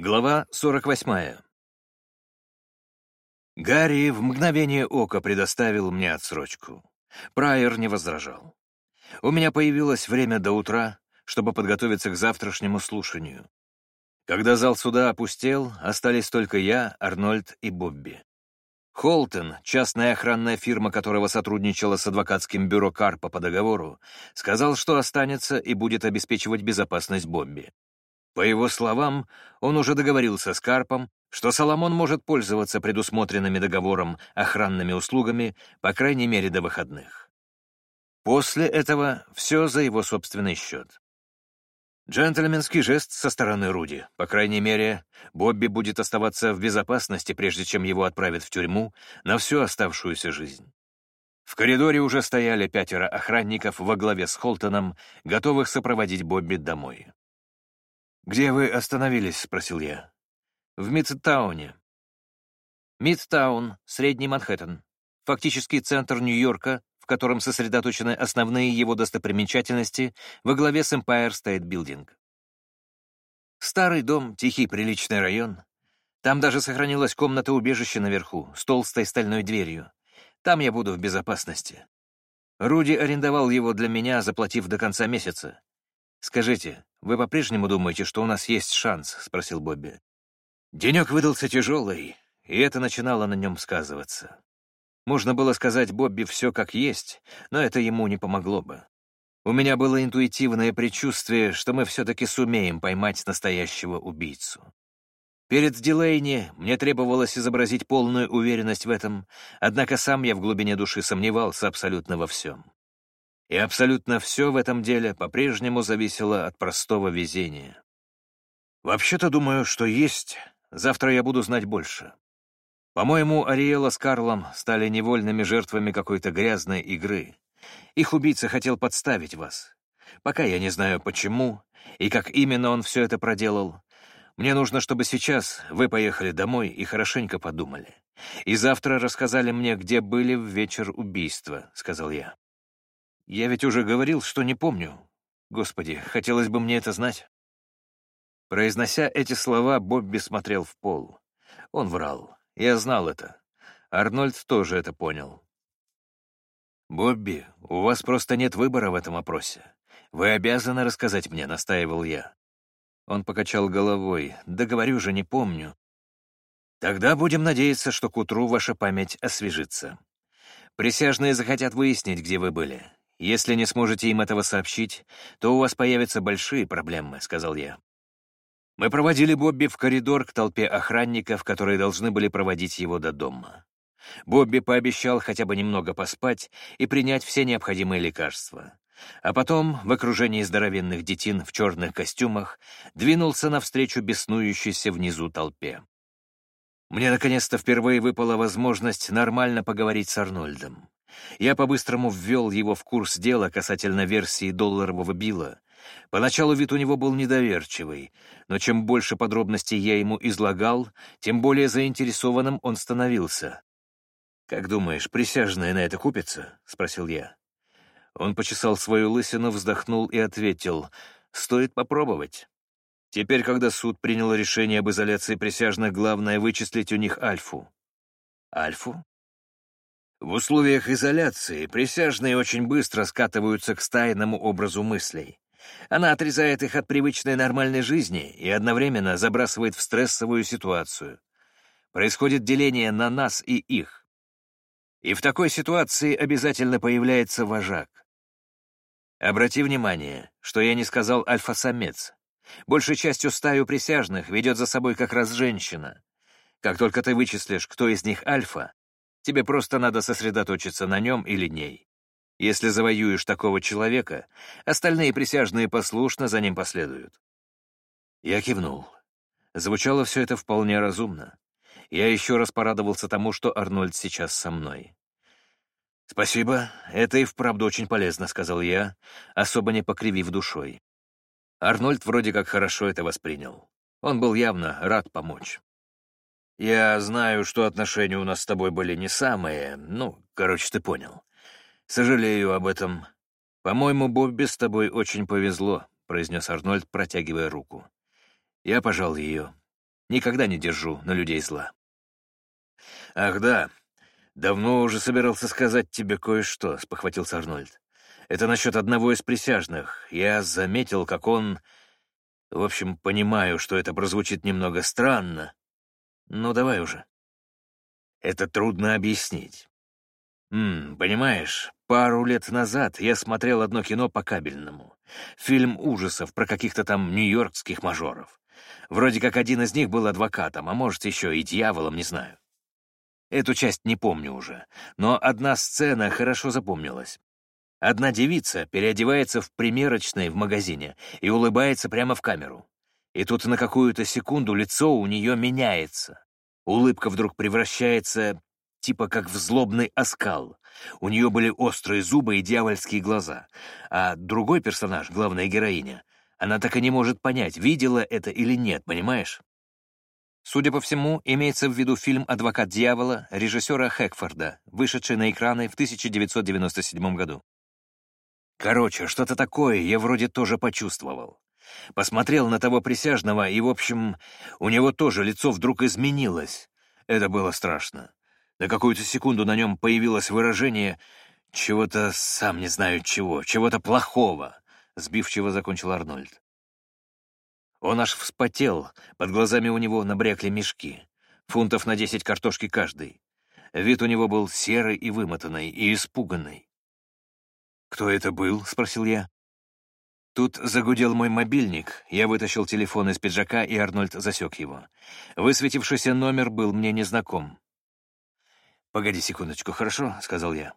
Глава 48. Гарри в мгновение ока предоставил мне отсрочку. Прайер не возражал. У меня появилось время до утра, чтобы подготовиться к завтрашнему слушанию. Когда зал суда опустел, остались только я, Арнольд и Бобби. Холтон, частная охранная фирма которого сотрудничала с адвокатским бюро Карпа по договору, сказал, что останется и будет обеспечивать безопасность Бобби. По его словам, он уже договорился с Карпом, что Соломон может пользоваться предусмотренными договором охранными услугами, по крайней мере, до выходных. После этого все за его собственный счет. Джентльменский жест со стороны Руди. По крайней мере, Бобби будет оставаться в безопасности, прежде чем его отправят в тюрьму на всю оставшуюся жизнь. В коридоре уже стояли пятеро охранников во главе с Холтоном, готовых сопроводить Бобби домой. «Где вы остановились?» — спросил я. «В Мидтауне». Мидтаун, Средний Манхэттен. Фактически центр Нью-Йорка, в котором сосредоточены основные его достопримечательности во главе с Empire State Building. Старый дом, тихий приличный район. Там даже сохранилась комната убежища наверху, с толстой стальной дверью. Там я буду в безопасности. Руди арендовал его для меня, заплатив до конца месяца. «Скажите, вы по-прежнему думаете, что у нас есть шанс?» — спросил Бобби. Денек выдался тяжелый, и это начинало на нем сказываться. Можно было сказать Бобби все как есть, но это ему не помогло бы. У меня было интуитивное предчувствие, что мы все-таки сумеем поймать настоящего убийцу. Перед Дилейни мне требовалось изобразить полную уверенность в этом, однако сам я в глубине души сомневался абсолютно во всем. И абсолютно все в этом деле по-прежнему зависело от простого везения. Вообще-то думаю, что есть. Завтра я буду знать больше. По-моему, Ариэла с Карлом стали невольными жертвами какой-то грязной игры. Их убийца хотел подставить вас. Пока я не знаю, почему и как именно он все это проделал. Мне нужно, чтобы сейчас вы поехали домой и хорошенько подумали. И завтра рассказали мне, где были в вечер убийства, — сказал я. Я ведь уже говорил, что не помню. Господи, хотелось бы мне это знать. Произнося эти слова, Бобби смотрел в пол. Он врал. Я знал это. Арнольд тоже это понял. «Бобби, у вас просто нет выбора в этом опросе. Вы обязаны рассказать мне», — настаивал я. Он покачал головой. «Да говорю же, не помню». «Тогда будем надеяться, что к утру ваша память освежится. Присяжные захотят выяснить, где вы были. «Если не сможете им этого сообщить, то у вас появятся большие проблемы», — сказал я. Мы проводили Бобби в коридор к толпе охранников, которые должны были проводить его до дома. Бобби пообещал хотя бы немного поспать и принять все необходимые лекарства. А потом, в окружении здоровенных детин в черных костюмах, двинулся навстречу беснующейся внизу толпе. Мне наконец-то впервые выпала возможность нормально поговорить с Арнольдом. Я по-быстрому ввел его в курс дела касательно версии долларового билла. Поначалу вид у него был недоверчивый, но чем больше подробностей я ему излагал, тем более заинтересованным он становился. «Как думаешь, присяжные на это купятся?» — спросил я. Он почесал свою лысину, вздохнул и ответил, «Стоит попробовать». Теперь, когда суд принял решение об изоляции присяжных, главное — вычислить у них альфу. Альфу? В условиях изоляции присяжные очень быстро скатываются к стайному образу мыслей. Она отрезает их от привычной нормальной жизни и одновременно забрасывает в стрессовую ситуацию. Происходит деление на нас и их. И в такой ситуации обязательно появляется вожак. Обрати внимание, что я не сказал альфа-самец. Большей частью стаю присяжных ведет за собой как раз женщина. Как только ты вычислишь, кто из них альфа, Тебе просто надо сосредоточиться на нем или ней. Если завоюешь такого человека, остальные присяжные послушно за ним последуют. Я кивнул. Звучало все это вполне разумно. Я еще раз порадовался тому, что Арнольд сейчас со мной. «Спасибо, это и вправду очень полезно», — сказал я, особо не покривив душой. Арнольд вроде как хорошо это воспринял. Он был явно рад помочь. Я знаю, что отношения у нас с тобой были не самые, ну, короче, ты понял. Сожалею об этом. По-моему, Бобби с тобой очень повезло, произнес Арнольд, протягивая руку. Я пожал ее. Никогда не держу на людей зла. «Ах да, давно уже собирался сказать тебе кое-что», — спохватился Арнольд. «Это насчет одного из присяжных. Я заметил, как он... В общем, понимаю, что это прозвучит немного странно. Ну, давай уже». «Это трудно объяснить. М, понимаешь, пару лет назад я смотрел одно кино по кабельному. Фильм ужасов про каких-то там нью-йоркских мажоров. Вроде как один из них был адвокатом, а может, еще и дьяволом, не знаю. Эту часть не помню уже, но одна сцена хорошо запомнилась. Одна девица переодевается в примерочной в магазине и улыбается прямо в камеру. И тут на какую-то секунду лицо у нее меняется. Улыбка вдруг превращается типа как в злобный оскал. У нее были острые зубы и дьявольские глаза. А другой персонаж, главная героиня, она так и не может понять, видела это или нет, понимаешь? Судя по всему, имеется в виду фильм «Адвокат дьявола» режиссера Хэкфорда, вышедший на экраны в 1997 году. Короче, что-то такое я вроде тоже почувствовал. Посмотрел на того присяжного, и, в общем, у него тоже лицо вдруг изменилось. Это было страшно. На какую-то секунду на нем появилось выражение чего-то, сам не знаю чего, чего-то плохого, — сбивчиво закончил Арнольд. Он аж вспотел, под глазами у него набрякли мешки, фунтов на десять картошки каждый. Вид у него был серый и вымотанный, и испуганный. «Кто это был?» — спросил я. Тут загудел мой мобильник, я вытащил телефон из пиджака, и Арнольд засек его. Высветившийся номер был мне незнаком. «Погоди секундочку, хорошо?» — сказал я.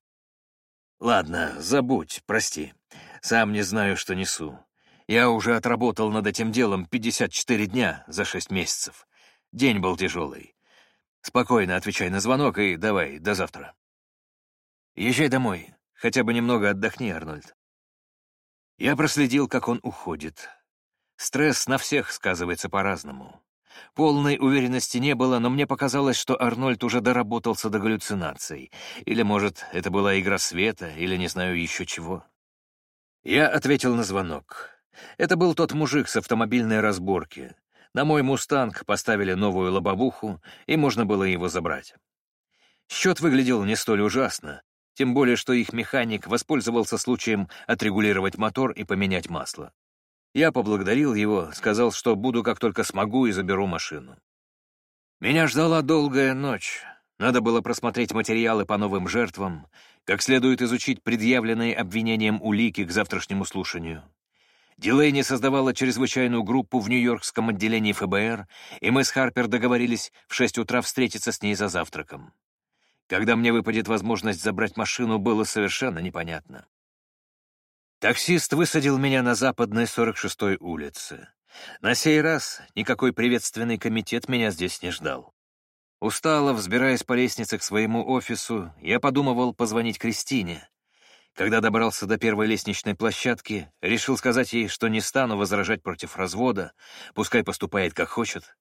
«Ладно, забудь, прости. Сам не знаю, что несу. Я уже отработал над этим делом 54 дня за 6 месяцев. День был тяжелый. Спокойно отвечай на звонок и давай, до завтра. Езжай домой, хотя бы немного отдохни, Арнольд. Я проследил, как он уходит. Стресс на всех сказывается по-разному. Полной уверенности не было, но мне показалось, что Арнольд уже доработался до галлюцинаций. Или, может, это была игра света, или не знаю еще чего. Я ответил на звонок. Это был тот мужик с автомобильной разборки. На мой «Мустанг» поставили новую лобовуху, и можно было его забрать. Счет выглядел не столь ужасно, тем более что их механик воспользовался случаем отрегулировать мотор и поменять масло. Я поблагодарил его, сказал, что буду как только смогу и заберу машину. Меня ждала долгая ночь. Надо было просмотреть материалы по новым жертвам, как следует изучить предъявленные обвинением улики к завтрашнему слушанию. Дилейни создавала чрезвычайную группу в Нью-Йоркском отделении ФБР, и мы с Харпер договорились в шесть утра встретиться с ней за завтраком. Когда мне выпадет возможность забрать машину, было совершенно непонятно. Таксист высадил меня на западной 46-й улице. На сей раз никакой приветственный комитет меня здесь не ждал. Устало, взбираясь по лестнице к своему офису, я подумывал позвонить Кристине, когда добрался до первой лестничной площадки, решил сказать ей, что не стану возражать против развода, пускай поступает как хочет,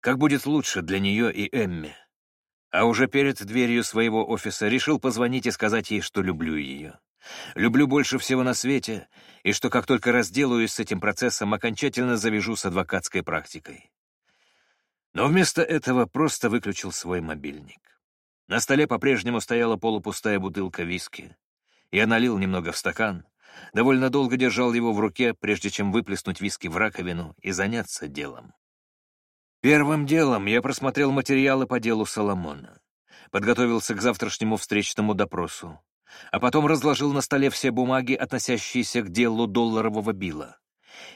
как будет лучше для нее и Эмми. А уже перед дверью своего офиса решил позвонить и сказать ей, что люблю ее. Люблю больше всего на свете, и что как только разделаюсь с этим процессом, окончательно завяжу с адвокатской практикой. Но вместо этого просто выключил свой мобильник. На столе по-прежнему стояла полупустая бутылка виски. Я налил немного в стакан, довольно долго держал его в руке, прежде чем выплеснуть виски в раковину и заняться делом. Первым делом я просмотрел материалы по делу Соломона, подготовился к завтрашнему встречному допросу, а потом разложил на столе все бумаги, относящиеся к делу долларового билла.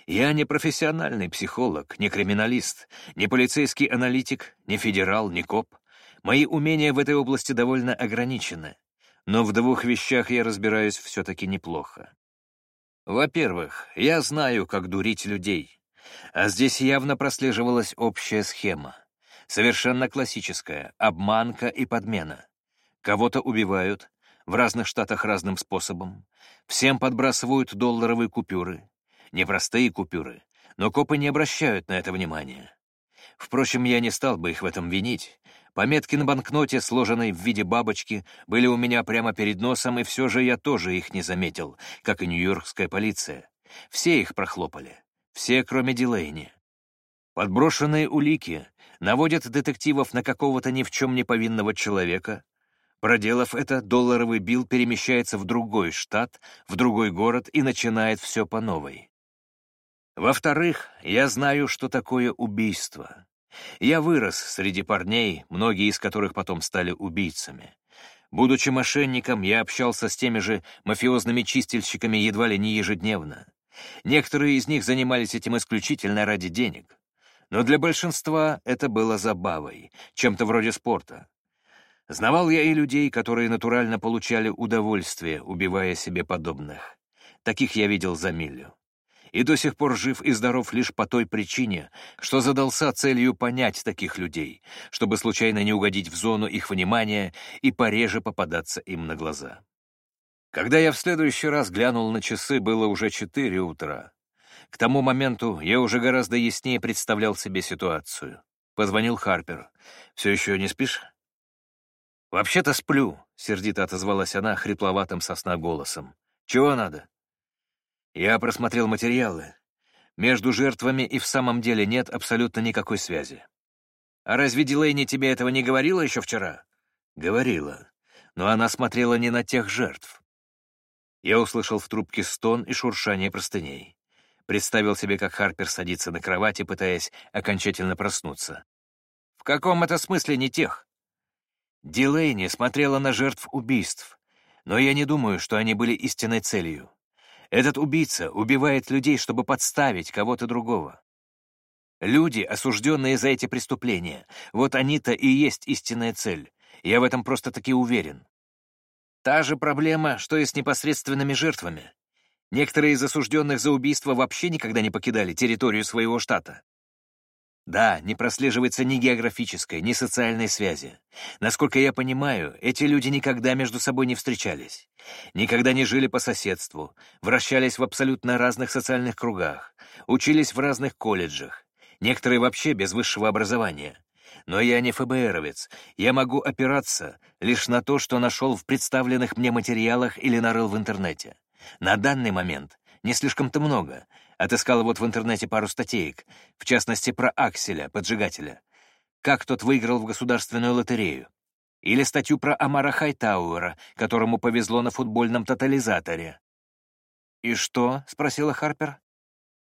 Я не профессиональный психолог, не криминалист, не полицейский аналитик, не федерал, не коп. Мои умения в этой области довольно ограничены но в двух вещах я разбираюсь все-таки неплохо. Во-первых, я знаю, как дурить людей, а здесь явно прослеживалась общая схема. Совершенно классическая — обманка и подмена. Кого-то убивают, в разных штатах разным способом. Всем подбрасывают долларовые купюры. Непростые купюры, но копы не обращают на это внимания. Впрочем, я не стал бы их в этом винить. Пометки на банкноте, сложенной в виде бабочки, были у меня прямо перед носом, и все же я тоже их не заметил, как и нью-йоркская полиция. Все их прохлопали. Все, кроме Дилейни. Подброшенные улики наводят детективов на какого-то ни в чем не повинного человека. Проделав это, долларовый Билл перемещается в другой штат, в другой город и начинает все по новой. Во-вторых, я знаю, что такое убийство. Я вырос среди парней, многие из которых потом стали убийцами. Будучи мошенником, я общался с теми же мафиозными чистильщиками едва ли не ежедневно. Некоторые из них занимались этим исключительно ради денег. Но для большинства это было забавой, чем-то вроде спорта. Знавал я и людей, которые натурально получали удовольствие, убивая себе подобных. Таких я видел за милю и до сих пор жив и здоров лишь по той причине, что задался целью понять таких людей, чтобы случайно не угодить в зону их внимания и пореже попадаться им на глаза. Когда я в следующий раз глянул на часы, было уже четыре утра. К тому моменту я уже гораздо яснее представлял себе ситуацию. Позвонил Харпер. «Все еще не спишь?» «Вообще-то сплю», — сердито отозвалась она хрипловатым сосна голосом. «Чего надо?» Я просмотрел материалы. Между жертвами и в самом деле нет абсолютно никакой связи. А разве Дилейни тебе этого не говорила еще вчера? Говорила. Но она смотрела не на тех жертв. Я услышал в трубке стон и шуршание простыней. Представил себе, как Харпер садится на кровати, пытаясь окончательно проснуться. В каком это смысле не тех? Дилейни смотрела на жертв убийств, но я не думаю, что они были истинной целью. Этот убийца убивает людей, чтобы подставить кого-то другого. Люди, осужденные за эти преступления, вот они-то и есть истинная цель. Я в этом просто-таки уверен. Та же проблема, что и с непосредственными жертвами. Некоторые из осужденных за убийство вообще никогда не покидали территорию своего штата. Да, не прослеживается ни географической, ни социальной связи. Насколько я понимаю, эти люди никогда между собой не встречались, никогда не жили по соседству, вращались в абсолютно разных социальных кругах, учились в разных колледжах, некоторые вообще без высшего образования. Но я не ФБРовец, я могу опираться лишь на то, что нашел в представленных мне материалах или нарыл в интернете. На данный момент не слишком-то много, Отыскал вот в интернете пару статеек, в частности, про Акселя, поджигателя. Как тот выиграл в государственную лотерею. Или статью про Амара Хайтауэра, которому повезло на футбольном тотализаторе. «И что?» — спросила Харпер.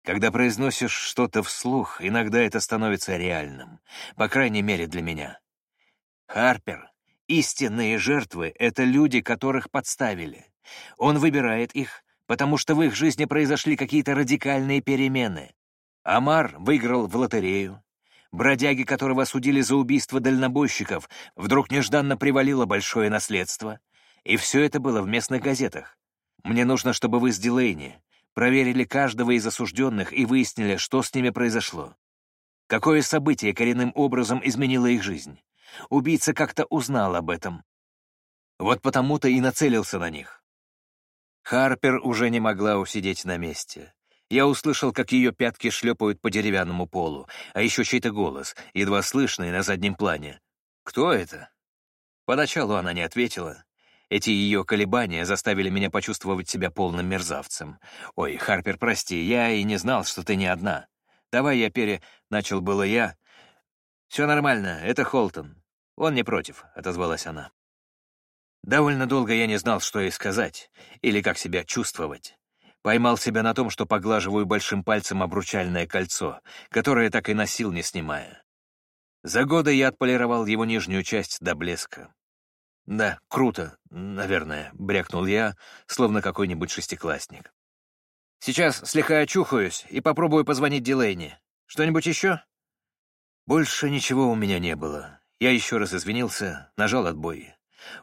«Когда произносишь что-то вслух, иногда это становится реальным. По крайней мере, для меня. Харпер, истинные жертвы — это люди, которых подставили. Он выбирает их, потому что в их жизни произошли какие-то радикальные перемены. Амар выиграл в лотерею. Бродяги, которого осудили за убийство дальнобойщиков, вдруг нежданно привалило большое наследство. И все это было в местных газетах. Мне нужно, чтобы вы с Дилейни проверили каждого из осужденных и выяснили, что с ними произошло. Какое событие коренным образом изменило их жизнь? Убийца как-то узнал об этом. Вот потому-то и нацелился на них. Харпер уже не могла усидеть на месте. Я услышал, как ее пятки шлепают по деревянному полу, а еще чей-то голос, едва слышный на заднем плане. «Кто это?» Поначалу она не ответила. Эти ее колебания заставили меня почувствовать себя полным мерзавцем. «Ой, Харпер, прости, я и не знал, что ты не одна. Давай я пере...» — начал было я. «Все нормально, это Холтон. Он не против», — отозвалась она. Довольно долго я не знал, что ей сказать, или как себя чувствовать. Поймал себя на том, что поглаживаю большим пальцем обручальное кольцо, которое так и носил, не снимая. За годы я отполировал его нижнюю часть до блеска. «Да, круто, наверное», — брякнул я, словно какой-нибудь шестиклассник. «Сейчас слегка очухаюсь и попробую позвонить Дилейни. Что-нибудь еще?» Больше ничего у меня не было. Я еще раз извинился, нажал отбой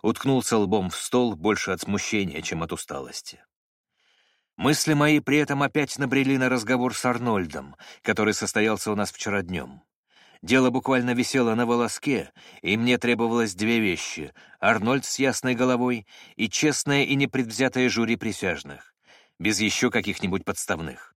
уткнулся лбом в стол больше от смущения, чем от усталости. Мысли мои при этом опять набрели на разговор с Арнольдом, который состоялся у нас вчера днем. Дело буквально висело на волоске, и мне требовалось две вещи — Арнольд с ясной головой и честное и непредвзятое жюри присяжных, без еще каких-нибудь подставных.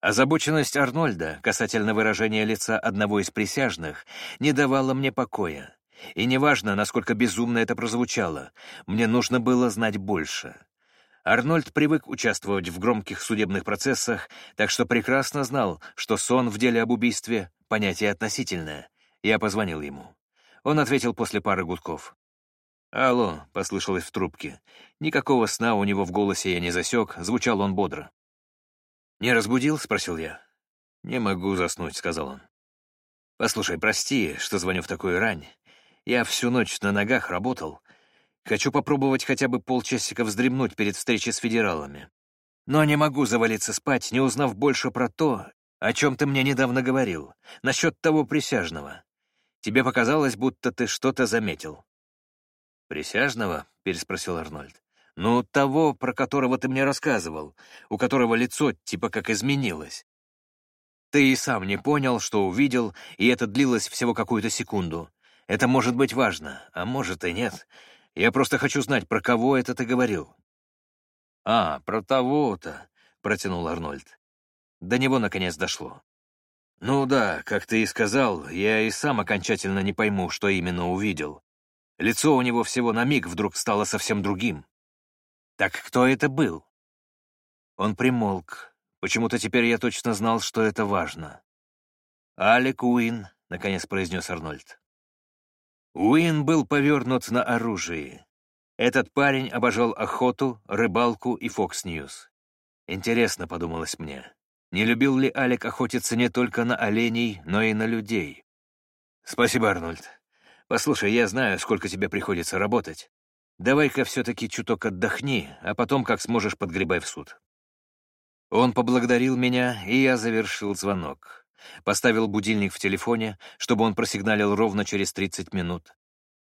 Озабоченность Арнольда касательно выражения лица одного из присяжных не давала мне покоя. И неважно, насколько безумно это прозвучало, мне нужно было знать больше. Арнольд привык участвовать в громких судебных процессах, так что прекрасно знал, что сон в деле об убийстве — понятие относительное, Я позвонил ему. Он ответил после пары гудков. «Алло», — послышалось в трубке. Никакого сна у него в голосе я не засек, звучал он бодро. «Не разбудил?» — спросил я. «Не могу заснуть», — сказал он. «Послушай, прости, что звоню в такую рань. Я всю ночь на ногах работал. Хочу попробовать хотя бы полчасика вздремнуть перед встречей с федералами. Но не могу завалиться спать, не узнав больше про то, о чем ты мне недавно говорил, насчет того присяжного. Тебе показалось, будто ты что-то заметил». «Присяжного?» — переспросил Арнольд. «Ну, того, про которого ты мне рассказывал, у которого лицо типа как изменилось. Ты и сам не понял, что увидел, и это длилось всего какую-то секунду. Это может быть важно, а может и нет. Я просто хочу знать, про кого это ты говорил». «А, про того-то», — протянул Арнольд. До него наконец дошло. «Ну да, как ты и сказал, я и сам окончательно не пойму, что именно увидел. Лицо у него всего на миг вдруг стало совсем другим. Так кто это был?» Он примолк. Почему-то теперь я точно знал, что это важно. «Алек Уин», — наконец произнес Арнольд. Уин был повернут на оружие. Этот парень обожал охоту, рыбалку и Fox News. Интересно, подумалось мне, не любил ли Алек охотиться не только на оленей, но и на людей? Спасибо, Арнольд. Послушай, я знаю, сколько тебе приходится работать. Давай-ка все-таки чуток отдохни, а потом, как сможешь, подгребай в суд. Он поблагодарил меня, и я завершил звонок. Поставил будильник в телефоне, чтобы он просигналил ровно через 30 минут.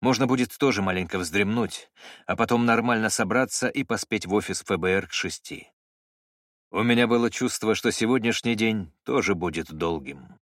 Можно будет тоже маленько вздремнуть, а потом нормально собраться и поспеть в офис ФБР к шести. У меня было чувство, что сегодняшний день тоже будет долгим.